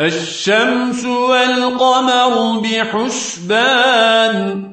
الشمس والقمر بحسبان